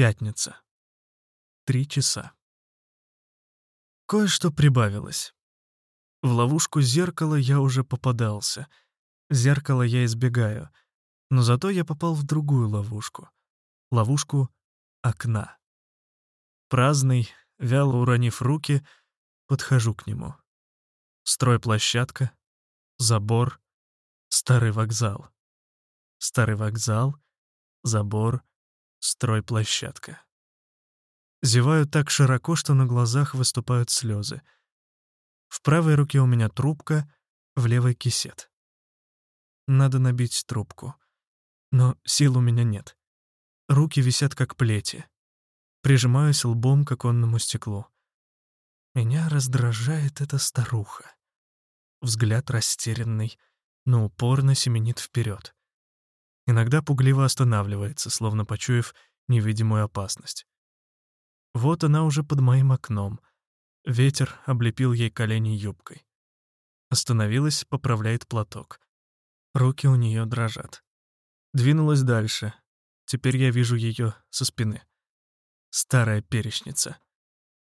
Пятница. Три часа. Кое-что прибавилось. В ловушку зеркала я уже попадался. Зеркало я избегаю. Но зато я попал в другую ловушку. Ловушку окна. Праздный, вяло уронив руки, подхожу к нему. Стройплощадка, забор, старый вокзал. Старый вокзал, забор, стройплощадка. Зеваю так широко, что на глазах выступают слезы. В правой руке у меня трубка, в левой — кисет. Надо набить трубку. Но сил у меня нет. Руки висят как плети. Прижимаюсь лбом к оконному стеклу. Меня раздражает эта старуха. Взгляд растерянный, но упорно семенит вперед. Иногда пугливо останавливается, словно почуяв невидимую опасность. Вот она уже под моим окном. Ветер облепил ей колени юбкой. Остановилась, поправляет платок. Руки у нее дрожат. Двинулась дальше. Теперь я вижу ее со спины. Старая перечница.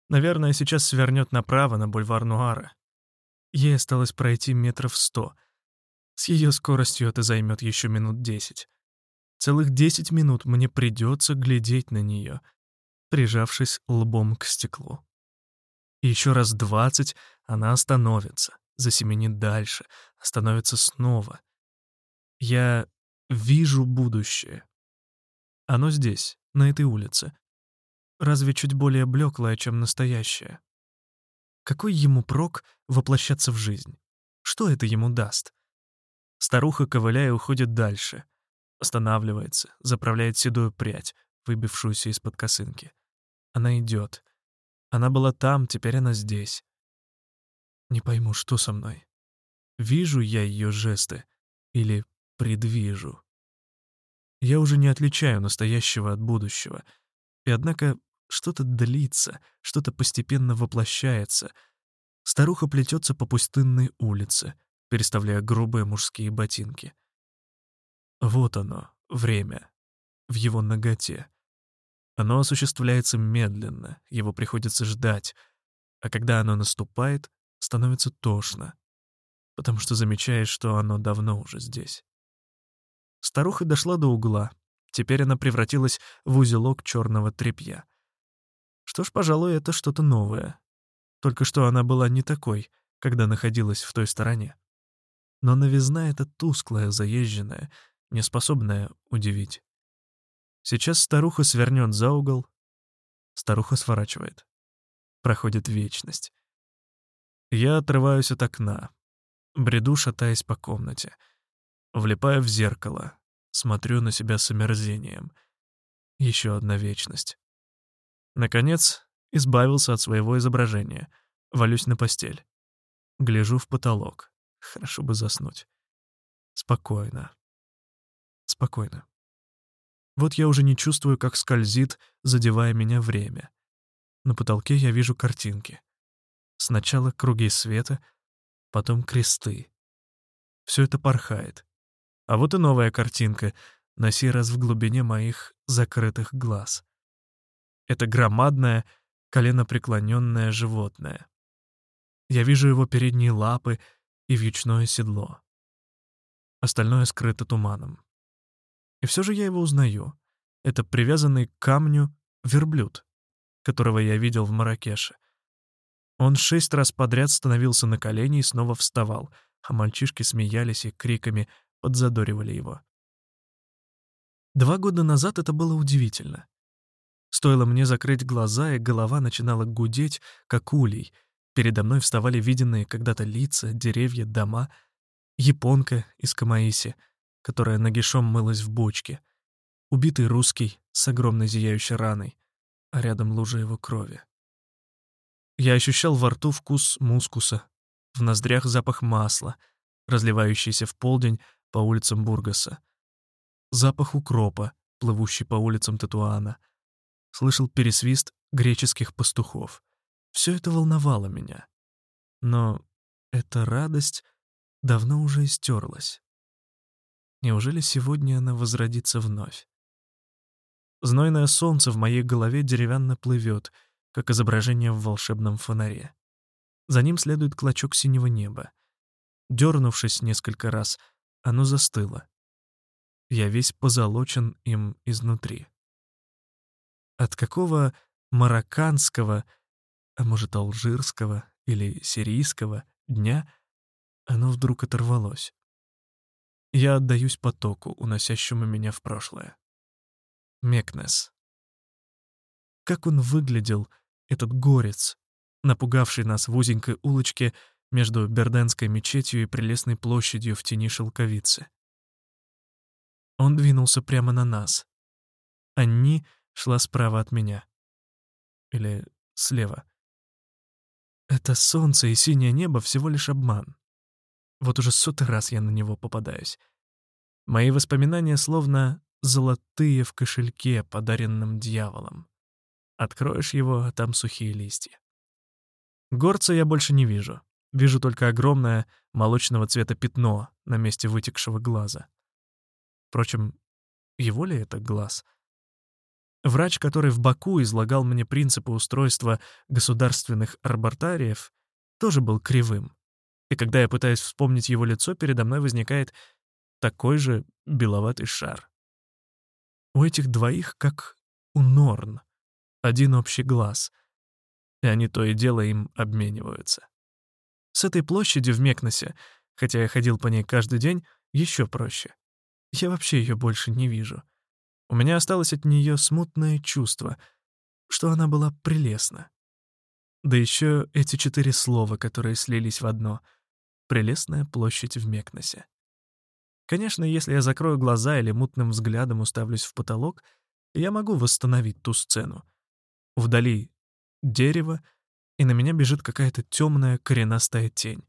Наверное, сейчас свернет направо на бульвар Нуара. Ей осталось пройти метров сто. С ее скоростью это займет еще минут десять. Целых десять минут мне придется глядеть на нее, прижавшись лбом к стеклу. И еще раз двадцать она остановится, засеменит дальше, остановится снова. Я вижу будущее. Оно здесь, на этой улице. Разве чуть более блеклое, чем настоящее? Какой ему прок воплощаться в жизнь? Что это ему даст? Старуха, ковыляя, уходит дальше — Останавливается, заправляет седую прядь, выбившуюся из-под косынки. Она идет. Она была там, теперь она здесь. Не пойму, что со мной. Вижу я ее жесты или предвижу. Я уже не отличаю настоящего от будущего. И однако что-то длится, что-то постепенно воплощается. Старуха плетется по пустынной улице, переставляя грубые мужские ботинки. Вот оно, время, в его ноготе. Оно осуществляется медленно, его приходится ждать, а когда оно наступает, становится тошно, потому что замечаешь, что оно давно уже здесь. Старуха дошла до угла, теперь она превратилась в узелок черного тряпья. Что ж, пожалуй, это что-то новое. Только что она была не такой, когда находилась в той стороне. Но новизна эта тусклая, заезженная, неспособная удивить. Сейчас старуха свернет за угол. Старуха сворачивает. Проходит вечность. Я отрываюсь от окна. Бреду, шатаясь по комнате. Влипаю в зеркало. Смотрю на себя с омерзением. Еще одна вечность. Наконец, избавился от своего изображения. Валюсь на постель. Гляжу в потолок. Хорошо бы заснуть. Спокойно спокойно. Вот я уже не чувствую, как скользит, задевая меня время. На потолке я вижу картинки. Сначала круги света, потом кресты. Все это порхает. А вот и новая картинка, на сей раз в глубине моих закрытых глаз. Это громадное, коленопреклоненное животное. Я вижу его передние лапы и вьючное седло. Остальное скрыто туманом. Все же я его узнаю. Это привязанный к камню верблюд, которого я видел в Маракеше. Он шесть раз подряд становился на колени и снова вставал, а мальчишки смеялись и криками подзадоривали его. Два года назад это было удивительно. Стоило мне закрыть глаза, и голова начинала гудеть, как улей. Передо мной вставали виденные когда-то лица, деревья, дома. Японка из Камаиси — которая нагишом мылась в бочке, убитый русский с огромной зияющей раной, а рядом лужа его крови. Я ощущал во рту вкус мускуса, в ноздрях запах масла, разливающийся в полдень по улицам Бургаса, запах укропа, плывущий по улицам Татуана, слышал пересвист греческих пастухов. Все это волновало меня. Но эта радость давно уже истерлась. Неужели сегодня она возродится вновь? Знойное солнце в моей голове деревянно плывет, как изображение в волшебном фонаре. За ним следует клочок синего неба. Дернувшись несколько раз, оно застыло. Я весь позолочен им изнутри. От какого марокканского, а может, алжирского или сирийского дня оно вдруг оторвалось. Я отдаюсь потоку, уносящему меня в прошлое. Мекнес. Как он выглядел, этот горец, напугавший нас в узенькой улочке между Берденской мечетью и прелестной площадью в тени шелковицы. Он двинулся прямо на нас. Анни шла справа от меня. Или слева. Это солнце и синее небо всего лишь обман. Вот уже сотый раз я на него попадаюсь. Мои воспоминания словно золотые в кошельке, подаренном дьяволом. Откроешь его, а там сухие листья. Горца я больше не вижу. Вижу только огромное молочного цвета пятно на месте вытекшего глаза. Впрочем, его ли это глаз? Врач, который в Баку излагал мне принципы устройства государственных арбортариев, тоже был кривым. И когда я пытаюсь вспомнить его лицо, передо мной возникает такой же беловатый шар. У этих двоих, как у Норн, один общий глаз, и они то и дело им обмениваются. С этой площади в Мекносе, хотя я ходил по ней каждый день, еще проще. Я вообще ее больше не вижу. У меня осталось от нее смутное чувство, что она была прелестна. Да еще эти четыре слова, которые слились в одно — «Прелестная площадь в Мекносе». Конечно, если я закрою глаза или мутным взглядом уставлюсь в потолок, я могу восстановить ту сцену. Вдали дерево, и на меня бежит какая-то темная коренастая тень.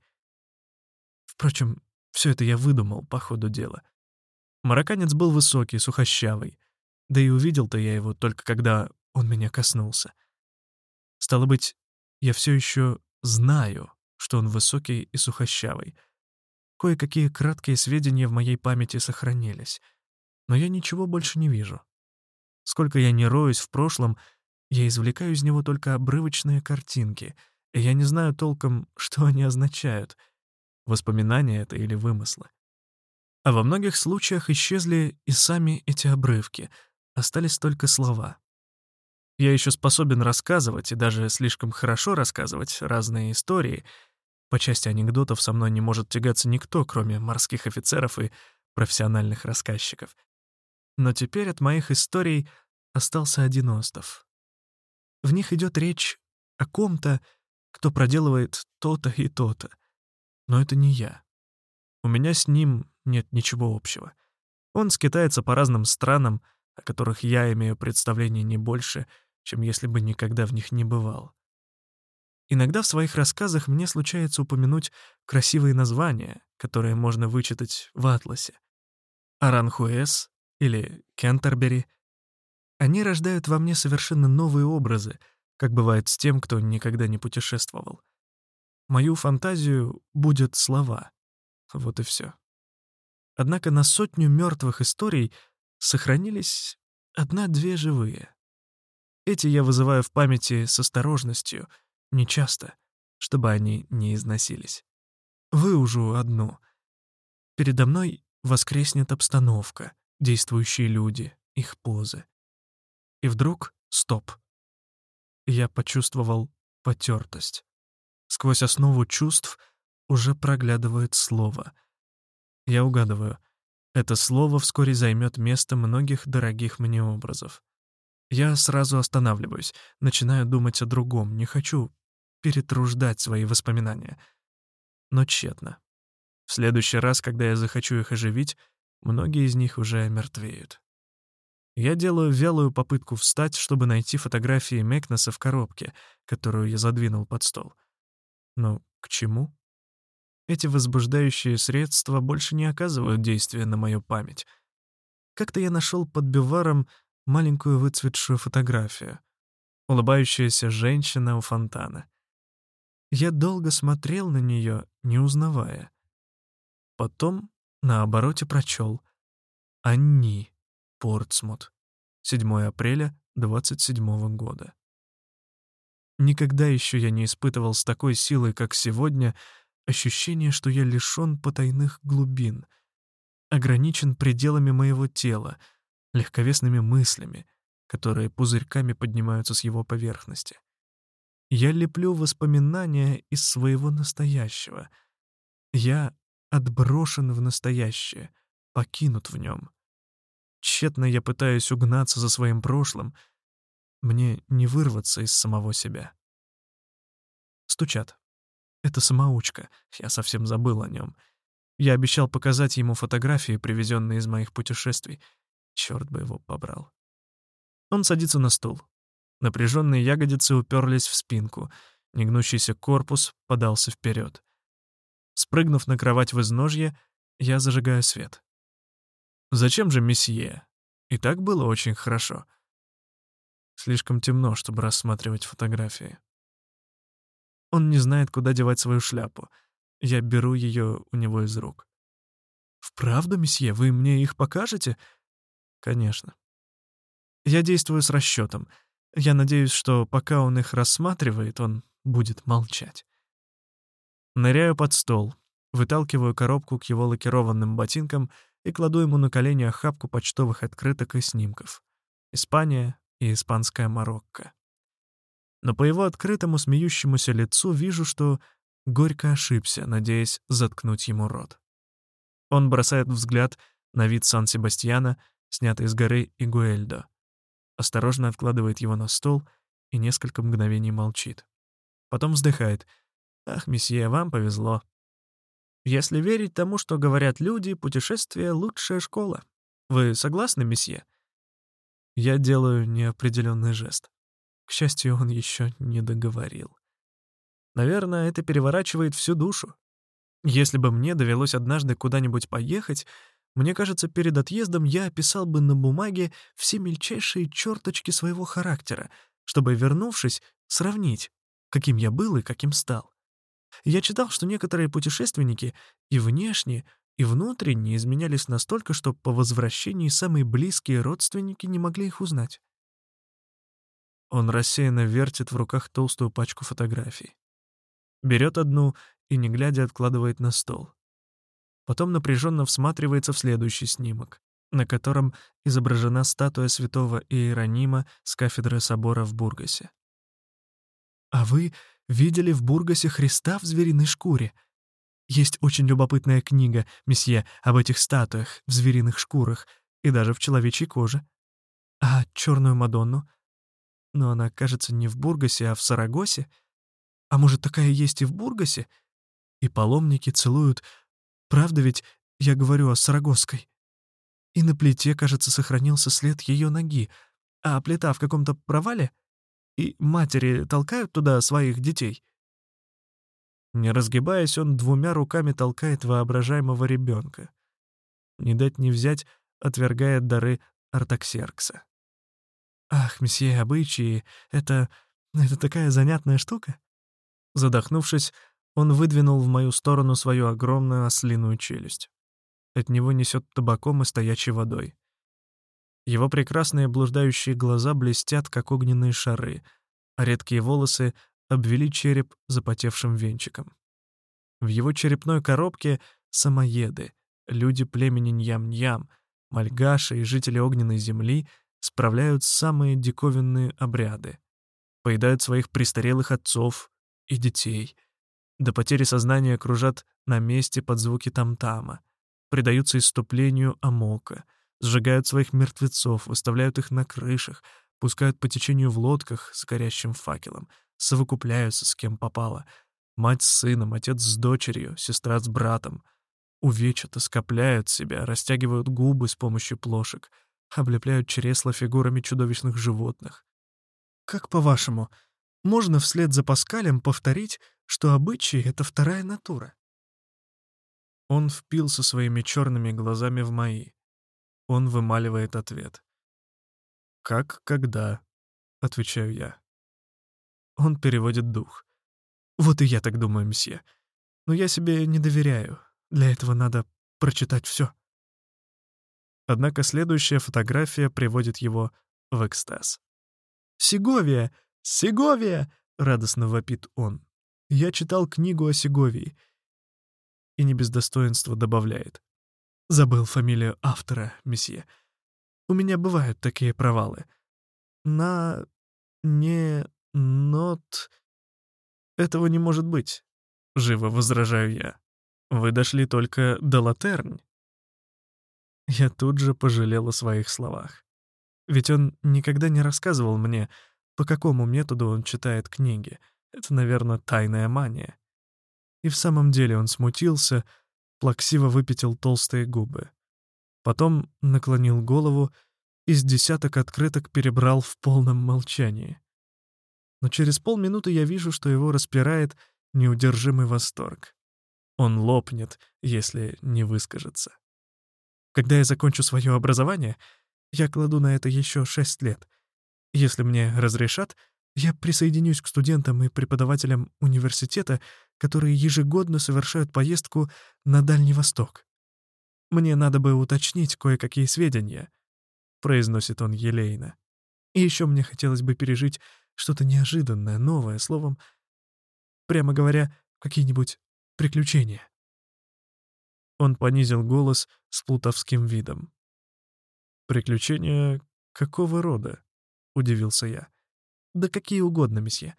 Впрочем, все это я выдумал по ходу дела. Марокканец был высокий, сухощавый. Да и увидел-то я его только когда он меня коснулся. Стало быть, я все еще знаю, что он высокий и сухощавый — Кое-какие краткие сведения в моей памяти сохранились, но я ничего больше не вижу. Сколько я не роюсь в прошлом, я извлекаю из него только обрывочные картинки, и я не знаю толком, что они означают, воспоминания это или вымыслы. А во многих случаях исчезли и сами эти обрывки, остались только слова. Я еще способен рассказывать, и даже слишком хорошо рассказывать разные истории — по части анекдотов со мной не может тягаться никто, кроме морских офицеров и профессиональных рассказчиков. Но теперь от моих историй остался один остов. В них идет речь о ком-то, кто проделывает то-то и то-то. Но это не я. У меня с ним нет ничего общего. Он скитается по разным странам, о которых я имею представление не больше, чем если бы никогда в них не бывал. Иногда в своих рассказах мне случается упомянуть красивые названия, которые можно вычитать в атласе. Аранхуэс или Кентербери. Они рождают во мне совершенно новые образы, как бывает с тем, кто никогда не путешествовал. Мою фантазию будет слова. Вот и все. Однако на сотню мертвых историй сохранились одна-две живые. Эти я вызываю в памяти с осторожностью — Нечасто, чтобы они не износились. Выужу одну. Передо мной воскреснет обстановка, действующие люди, их позы. И вдруг — стоп. Я почувствовал потертость. Сквозь основу чувств уже проглядывает слово. Я угадываю. Это слово вскоре займет место многих дорогих мне образов. Я сразу останавливаюсь, начинаю думать о другом, не хочу перетруждать свои воспоминания. Но тщетно. В следующий раз, когда я захочу их оживить, многие из них уже мертвеют. Я делаю вялую попытку встать, чтобы найти фотографии Мекнеса в коробке, которую я задвинул под стол. Но к чему? Эти возбуждающие средства больше не оказывают действия на мою память. Как-то я нашел под биваром маленькую выцветшую фотографию. Улыбающаяся женщина у фонтана. Я долго смотрел на нее, не узнавая. Потом на обороте прочел «Анни, Портсмут, 7 апреля 27 года. Никогда еще я не испытывал с такой силой, как сегодня, ощущение, что я лишён потайных глубин, ограничен пределами моего тела, легковесными мыслями, которые пузырьками поднимаются с его поверхности. Я леплю воспоминания из своего настоящего. Я отброшен в настоящее, покинут в нем. Тщетно я пытаюсь угнаться за своим прошлым. Мне не вырваться из самого себя. Стучат. Это самоучка, я совсем забыл о нем. Я обещал показать ему фотографии, привезенные из моих путешествий. Черт бы его побрал. Он садится на стул. Напряженные ягодицы уперлись в спинку, негнущийся корпус подался вперед. Спрыгнув на кровать в изножье, я зажигаю свет. Зачем же месье? И так было очень хорошо. Слишком темно, чтобы рассматривать фотографии. Он не знает, куда девать свою шляпу. Я беру ее у него из рук. «Вправду, месье, вы мне их покажете?» «Конечно». Я действую с расчетом — я надеюсь, что пока он их рассматривает, он будет молчать. Ныряю под стол, выталкиваю коробку к его лакированным ботинкам и кладу ему на колени охапку почтовых открыток и снимков. Испания и испанская Марокко. Но по его открытому смеющемуся лицу вижу, что горько ошибся, надеясь заткнуть ему рот. Он бросает взгляд на вид Сан-Себастьяна, снятый с горы Игуэльдо осторожно откладывает его на стол и несколько мгновений молчит. Потом вздыхает. «Ах, месье, вам повезло. Если верить тому, что говорят люди, путешествие — лучшая школа. Вы согласны, месье?» Я делаю неопределенный жест. К счастью, он еще не договорил. Наверное, это переворачивает всю душу. Если бы мне довелось однажды куда-нибудь поехать, мне кажется, перед отъездом я описал бы на бумаге все мельчайшие черточки своего характера, чтобы, вернувшись, сравнить, каким я был и каким стал. Я читал, что некоторые путешественники и внешне, и внутренне изменялись настолько, что по возвращении самые близкие родственники не могли их узнать. Он рассеянно вертит в руках толстую пачку фотографий. Берет одну и, не глядя, откладывает на стол. Потом напряженно всматривается в следующий снимок, на котором изображена статуя святого Иеронима с кафедры собора в Бургасе. «А вы видели в Бургасе Христа в звериной шкуре? Есть очень любопытная книга, месье, об этих статуях в звериных шкурах и даже в человечьей коже. А черную Мадонну? Но она, кажется, не в Бургасе, а в Сарагосе. А может, такая есть и в Бургасе? И паломники целуют Правда ведь я говорю о Сарагосской? И на плите, кажется, сохранился след ее ноги, а плита в каком-то провале? И матери толкают туда своих детей?» Не разгибаясь, он двумя руками толкает воображаемого ребенка. Не дать не взять, отвергает дары Артаксеркса. «Ах, месье, обычаи, это... это такая занятная штука!» Задохнувшись, он выдвинул в мою сторону свою огромную ослиную челюсть. От него несет табаком и стоячей водой. Его прекрасные блуждающие глаза блестят, как огненные шары, а редкие волосы обвели череп запотевшим венчиком. В его черепной коробке — самоеды, люди племени Ньям-Ньям, мальгаши и жители огненной земли справляют самые диковинные обряды, поедают своих престарелых отцов и детей — до потери сознания кружат на месте под звуки тамтама, предаются иступлению амока, сжигают своих мертвецов, выставляют их на крышах, пускают по течению в лодках с горящим факелом, совокупляются с кем попало. Мать с сыном, отец с дочерью, сестра с братом. Увечат, оскопляют себя, растягивают губы с помощью плошек, облепляют чресла фигурами чудовищных животных. Как по-вашему, можно вслед за Паскалем повторить что обычаи — это вторая натура. Он впился своими черными глазами в мои. Он вымаливает ответ. «Как, когда?» — отвечаю я. Он переводит дух. «Вот и я так думаю, мсье. Но я себе не доверяю. Для этого надо прочитать все. Однако следующая фотография приводит его в экстаз. «Сеговия! Сеговия!» — радостно вопит он. «Я читал книгу о Сеговии». И не без достоинства добавляет. «Забыл фамилию автора, месье. У меня бывают такие провалы. На... не... нот... Этого не может быть. Живо возражаю я. Вы дошли только до Латернь. Я тут же пожалел о своих словах. Ведь он никогда не рассказывал мне, по какому методу он читает книги. Это, наверное, тайная мания. И в самом деле он смутился, плаксиво выпятил толстые губы. Потом наклонил голову и с десяток открыток перебрал в полном молчании. Но через полминуты я вижу, что его распирает неудержимый восторг. Он лопнет, если не выскажется. Когда я закончу свое образование, я кладу на это еще шесть лет. Если мне разрешат, я присоединюсь к студентам и преподавателям университета, которые ежегодно совершают поездку на Дальний Восток. Мне надо бы уточнить кое-какие сведения, — произносит он елейно. И еще мне хотелось бы пережить что-то неожиданное, новое, словом, прямо говоря, какие-нибудь приключения. Он понизил голос с плутовским видом. «Приключения какого рода?» — удивился я. «Да какие угодно, месье.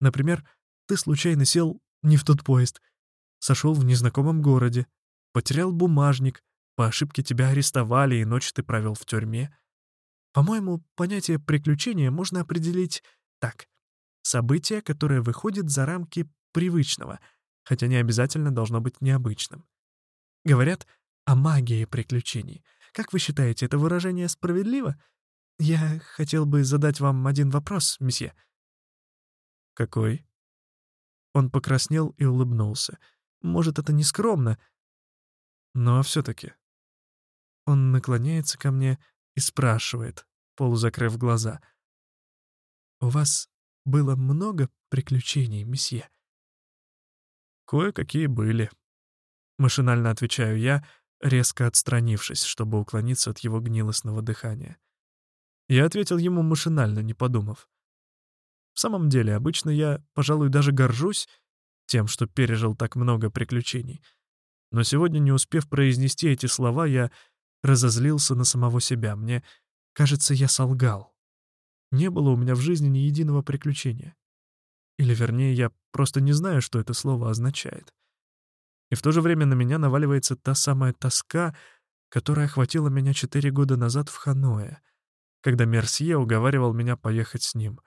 Например, ты случайно сел не в тот поезд, сошел в незнакомом городе, потерял бумажник, по ошибке тебя арестовали, и ночь ты провел в тюрьме. По-моему, понятие «приключения» можно определить так. Событие, которое выходит за рамки привычного, хотя не обязательно должно быть необычным. Говорят о магии приключений. Как вы считаете, это выражение справедливо? Я хотел бы задать вам один вопрос, месье. Какой? Он покраснел и улыбнулся. Может, это не скромно, но все-таки. Он наклоняется ко мне и спрашивает, полузакрыв глаза. «У вас было много приключений, месье?» «Кое-какие были», — машинально отвечаю я, резко отстранившись, чтобы уклониться от его гнилостного дыхания. Я ответил ему машинально, не подумав. В самом деле, обычно я, пожалуй, даже горжусь тем, что пережил так много приключений. Но сегодня, не успев произнести эти слова, я разозлился на самого себя. Мне кажется, я солгал. Не было у меня в жизни ни единого приключения. Или, вернее, я просто не знаю, что это слово означает. И в то же время на меня наваливается та самая тоска, которая охватила меня четыре года назад в Ханое, когда Мерсье уговаривал меня поехать с ним,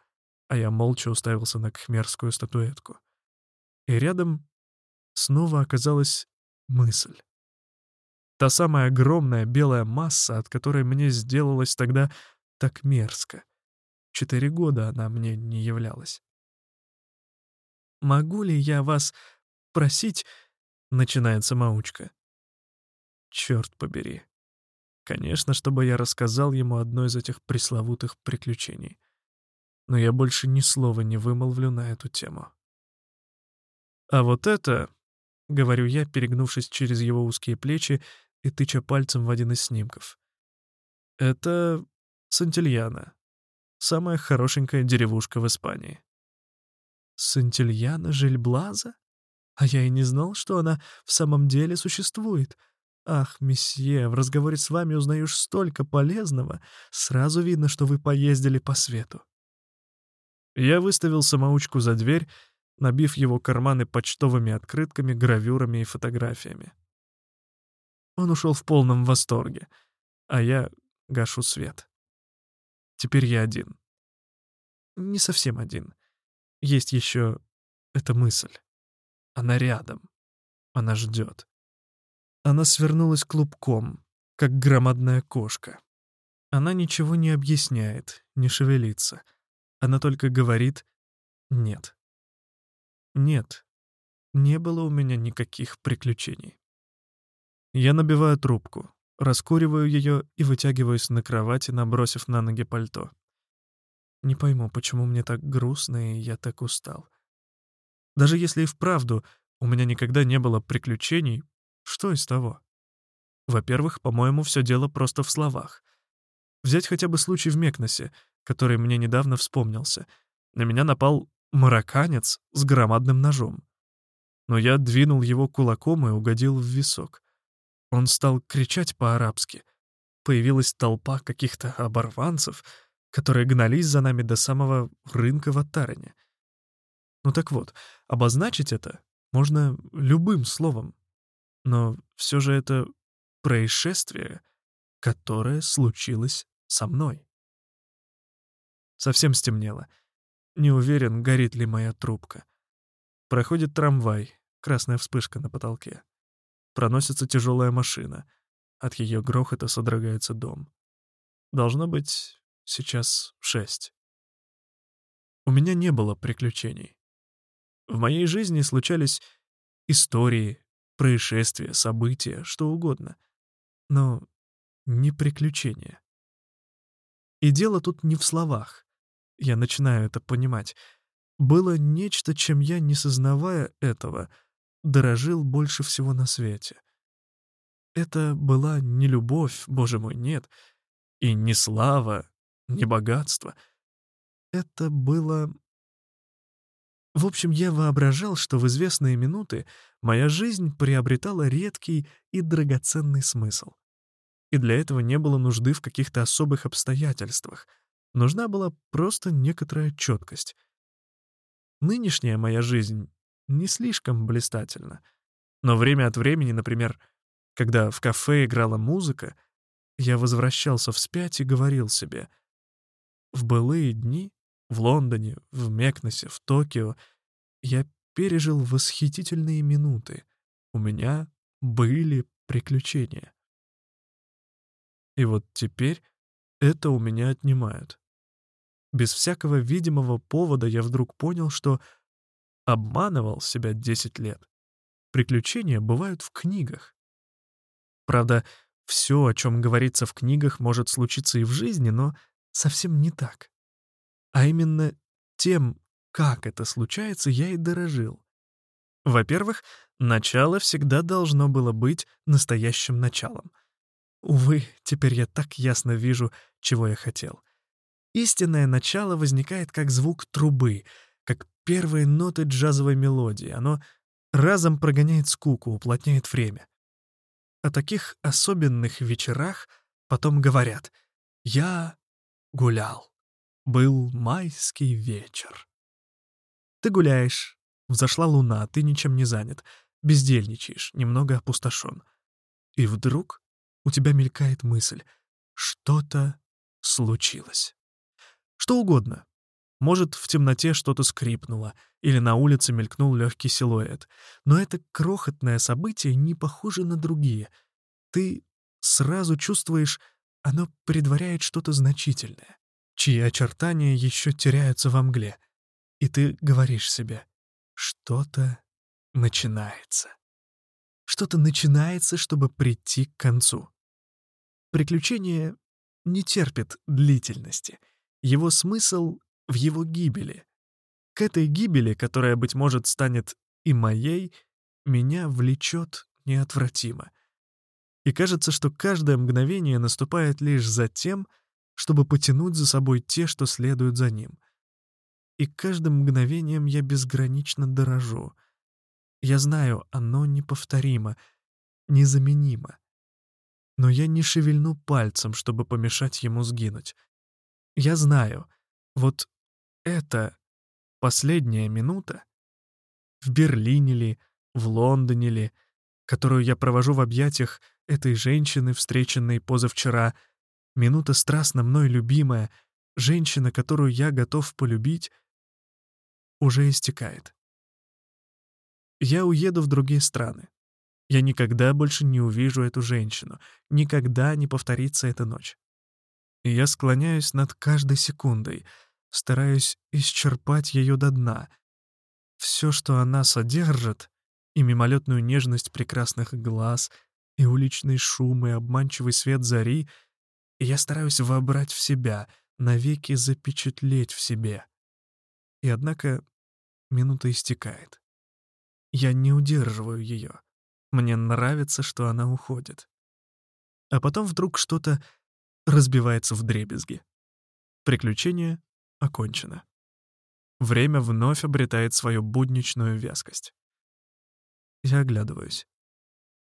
а я молча уставился на кхмерскую статуэтку. И рядом снова оказалась мысль. Та самая огромная белая масса, от которой мне сделалось тогда так мерзко. Четыре года она мне не являлась. «Могу ли я вас просить...» — начинает самоучка. Черт побери. Конечно, чтобы я рассказал ему одно из этих пресловутых приключений. Но я больше ни слова не вымолвлю на эту тему. А вот это, — говорю я, перегнувшись через его узкие плечи и тыча пальцем в один из снимков. Это Сантильяна, самая хорошенькая деревушка в Испании. Сантильяна Жильблаза? А я и не знал, что она в самом деле существует. Ах, месье, в разговоре с вами узнаешь столько полезного. Сразу видно, что вы поездили по свету. Я выставил самоучку за дверь, набив его карманы почтовыми открытками, гравюрами и фотографиями. Он ушел в полном восторге, а я гашу свет. Теперь я один. Не совсем один. Есть еще эта мысль. Она рядом. Она ждет. Она свернулась клубком, как громадная кошка. Она ничего не объясняет, не шевелится. Она только говорит «нет». Нет, не было у меня никаких приключений. Я набиваю трубку, раскуриваю ее и вытягиваюсь на кровати, набросив на ноги пальто. Не пойму, почему мне так грустно и я так устал. Даже если и вправду у меня никогда не было приключений, что из того? Во-первых, по-моему, все дело просто в словах. Взять хотя бы случай в Мекносе, который мне недавно вспомнился. На меня напал марокканец с громадным ножом. Но я двинул его кулаком и угодил в висок. Он стал кричать по-арабски. Появилась толпа каких-то оборванцев, которые гнались за нами до самого рынка в Аттарене. Ну так вот, обозначить это можно любым словом. Но все же это происшествие, которое случилось со мной. Совсем стемнело. Не уверен, горит ли моя трубка. Проходит трамвай, красная вспышка на потолке. Проносится тяжелая машина. От ее грохота содрогается дом. Должно быть сейчас шесть. У меня не было приключений. В моей жизни случались истории, происшествия, события, что угодно. Но не приключения. И дело тут не в словах. Я начинаю это понимать. Было нечто, чем я, не сознавая этого, дорожил больше всего на свете. Это была не любовь, боже мой, нет, и не слава, не богатство. Это было в общем, я воображал, что в известные минуты моя жизнь приобретала редкий и драгоценный смысл. И для этого не было нужды в каких-то особых обстоятельствах. Нужна была просто некоторая четкость. Нынешняя моя жизнь не слишком блистательна. Но время от времени, например, когда в кафе играла музыка, я возвращался вспять и говорил себе, «В былые дни в Лондоне, в Мекнесе, в Токио я пережил восхитительные минуты. У меня были приключения. И вот теперь это у меня отнимают. Без всякого видимого повода я вдруг понял, что обманывал себя 10 лет. Приключения бывают в книгах. Правда, все, о чем говорится в книгах, может случиться и в жизни, но совсем не так а именно тем, как это случается, я и дорожил. Во-первых, начало всегда должно было быть настоящим началом. Увы, теперь я так ясно вижу, чего я хотел. Истинное начало возникает как звук трубы, как первые ноты джазовой мелодии. Оно разом прогоняет скуку, уплотняет время. О таких особенных вечерах потом говорят «Я гулял». Был майский вечер. Ты гуляешь, взошла луна, ты ничем не занят, бездельничаешь, немного опустошен. И вдруг у тебя мелькает мысль — что-то случилось. Что угодно. Может, в темноте что-то скрипнуло, или на улице мелькнул легкий силуэт. Но это крохотное событие не похоже на другие. Ты сразу чувствуешь, оно предваряет что-то значительное чьи очертания еще теряются во мгле. И ты говоришь себе, что-то начинается. Что-то начинается, чтобы прийти к концу. Приключение не терпит длительности. Его смысл в его гибели. К этой гибели, которая, быть может, станет и моей, меня влечет неотвратимо. И кажется, что каждое мгновение наступает лишь за тем, чтобы потянуть за собой те, что следуют за ним. И каждым мгновением я безгранично дорожу. Я знаю, оно неповторимо, незаменимо. Но я не шевельну пальцем, чтобы помешать ему сгинуть. Я знаю, вот это последняя минута в Берлине ли, в Лондоне ли, которую я провожу в объятиях этой женщины, встреченной позавчера — минута страстно мной любимая, женщина, которую я готов полюбить, уже истекает. Я уеду в другие страны. Я никогда больше не увижу эту женщину, никогда не повторится эта ночь. Я склоняюсь над каждой секундой, стараюсь исчерпать ее до дна. Все, что она содержит, и мимолетную нежность прекрасных глаз, и уличный шум, и обманчивый свет зари — и я стараюсь вобрать в себя, навеки запечатлеть в себе. И однако минута истекает. Я не удерживаю ее. Мне нравится, что она уходит. А потом вдруг что-то разбивается в дребезги. Приключение окончено. Время вновь обретает свою будничную вязкость. Я оглядываюсь.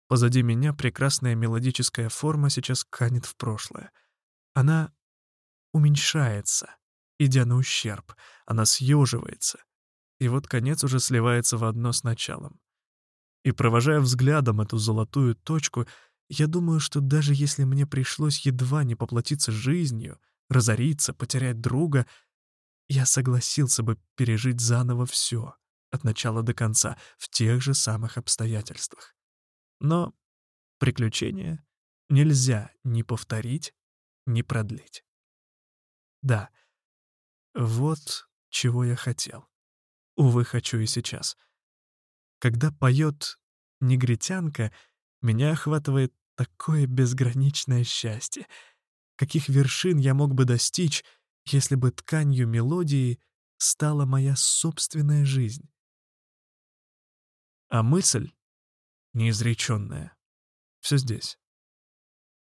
Позади меня прекрасная мелодическая форма сейчас канет в прошлое. Она уменьшается, идя на ущерб. Она съеживается. И вот конец уже сливается в одно с началом. И провожая взглядом эту золотую точку, я думаю, что даже если мне пришлось едва не поплатиться жизнью, разориться, потерять друга, я согласился бы пережить заново все, от начала до конца, в тех же самых обстоятельствах. Но приключения нельзя ни повторить, ни продлить. Да, вот чего я хотел. Увы, хочу и сейчас. Когда поет негритянка, меня охватывает такое безграничное счастье. Каких вершин я мог бы достичь, если бы тканью мелодии стала моя собственная жизнь. А мысль, неизреченная, все здесь.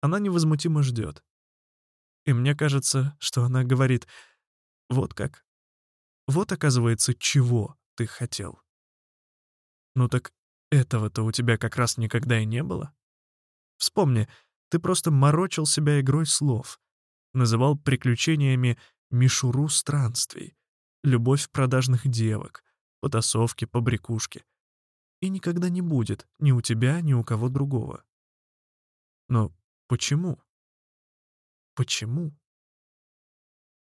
Она невозмутимо ждет. И мне кажется, что она говорит, вот как. Вот, оказывается, чего ты хотел. Ну так этого-то у тебя как раз никогда и не было. Вспомни, ты просто морочил себя игрой слов, называл приключениями мишуру странствий, любовь продажных девок, потасовки, побрякушки. И никогда не будет ни у тебя, ни у кого другого. Но почему? Почему?